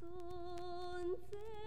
Sonze